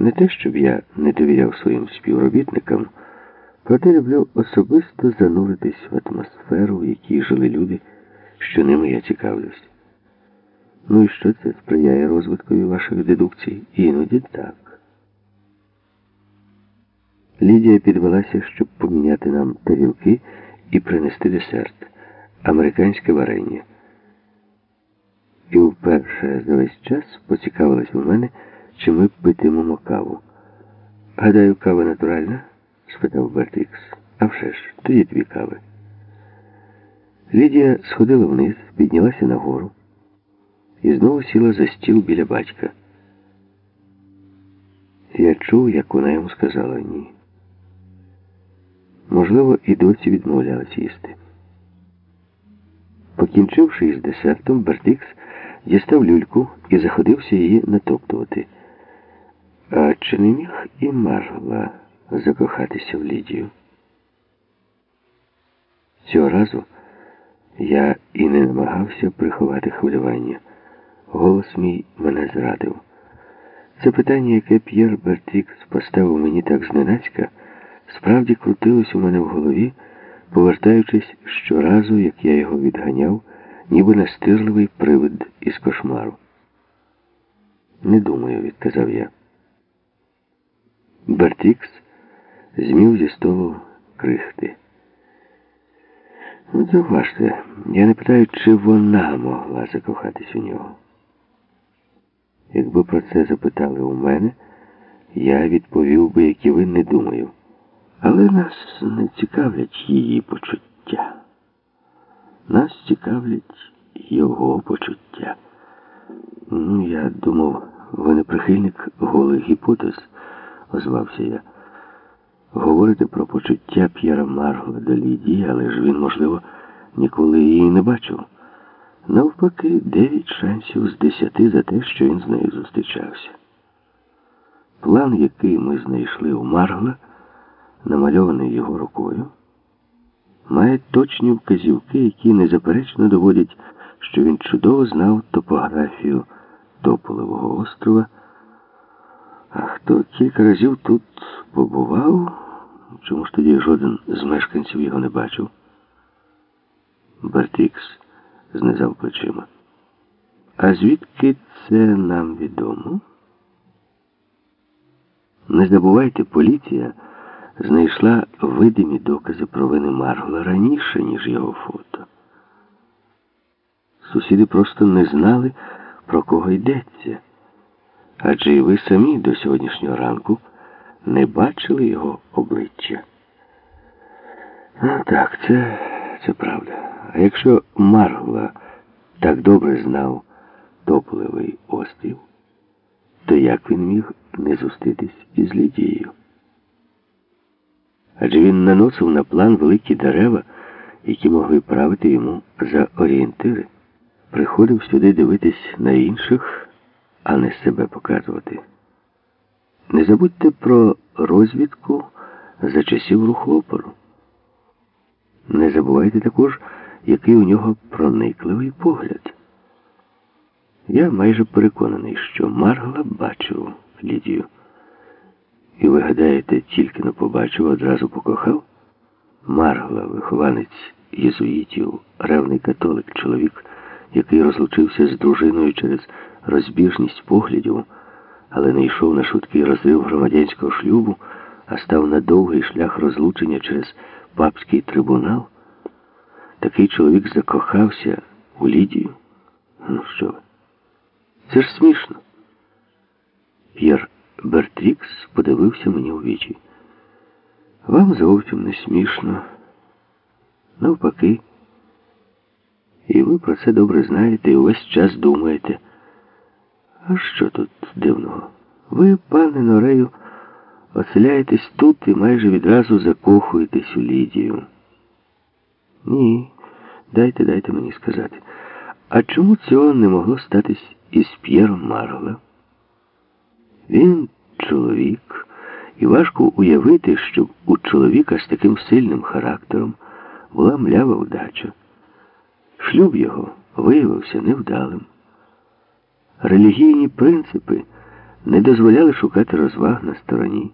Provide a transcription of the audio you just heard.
Не те, щоб я не довіряв своїм співробітникам, проте люблю особисто зануритись в атмосферу, в якій жили люди, що ними я цікавлюсь. Ну і що це сприяє розвиткові ваших дедукцій? Іноді так. Лідія підвелася, щоб поміняти нам тарілки і принести десерт американське варення. І вперше за весь час поцікавилась у мене, чи ми питимемо каву. Гадаю, кава натуральна? спитав Бертікс. А вже ж, тоді дві кави. Лідія сходила вниз, піднялася нагору і знову сіла за стіл біля батька. Я чув, як вона йому сказала ні. Можливо, і досі відмовлялась їсти. Покінчивши із десертом, Бертикс дістав люльку і заходився її натоптувати. А чи не міг і Марла закохатися в Лідію? Цього разу я і не намагався приховати хвилювання. Голос мій мене зрадив. Це питання, яке П'єр Бертікс поставив мені так зненацька, справді крутилось у мене в голові, повертаючись щоразу, як я його відганяв, ніби настирливий привид із кошмару. Не думаю, відказав я. Бертікс змів зі столу крихти. Ну, зауважте, я не питаю, чи вона могла закохатись у нього. Якби про це запитали у мене, я відповів би, як і ви не думаю. Але нас не цікавлять її почуття. Нас цікавлять його почуття. Ну, я думав, ви не прихильник голих гіпотез, озвався я. Говорите про почуття П'єра Маргла до Лідії, але ж він, можливо, ніколи її не бачив. Навпаки, дев'ять шансів з десяти за те, що він з нею зустрічався. План, який ми знайшли у Маргла, намальований його рукою, має точні вказівки, які незаперечно доводять, що він чудово знав топографію Тополевого острова. А хто кілька разів тут побував, чому ж тоді жоден з мешканців його не бачив? Бертікс знизав плечима. А звідки це нам відомо? Не забувайте, поліція знайшла видимі докази про вини Маргла раніше, ніж його фото. Сусіди просто не знали, про кого йдеться. Адже і ви самі до сьогоднішнього ранку не бачили його обличчя. Ну, так, це, це правда. А якщо Маргла так добре знав Топливий острів, то як він міг не зустрітись із Лідією? Адже він наносив на план великі дерева, які могли правити йому за орієнтири, приходив сюди дивитись на інших, а не себе показувати. Не забудьте про розвідку за часів руху опору. Не забувайте також, який у нього проникливий погляд. Я майже переконаний, що Маргла бачив Лідію. І ви гадаєте, тільки не побачив, одразу покохав? Маргла, вихованець єзуїтів, ревний католик, чоловік, який розлучився з дружиною через розбіжність поглядів, але не йшов на швидкий розрив громадянського шлюбу, а став на довгий шлях розлучення через папський трибунал. Такий чоловік закохався у Лідію. Ну що ви? Це ж смішно. П'єр Бертрікс подивився мені у вічі. Вам зовсім не смішно. Навпаки. І ви про це добре знаєте і увесь час думаєте. А що тут дивного? Ви, пане Норею, оселяєтесь тут і майже відразу закохуєтесь у Лідію. Ні, дайте, дайте мені сказати. А чому цього не могло статись із П'єром Маргола? Він чоловік, і важко уявити, щоб у чоловіка з таким сильним характером була млява вдача. Шлюб його виявився невдалим. Релігійні принципи не дозволяли шукати розваг на стороні.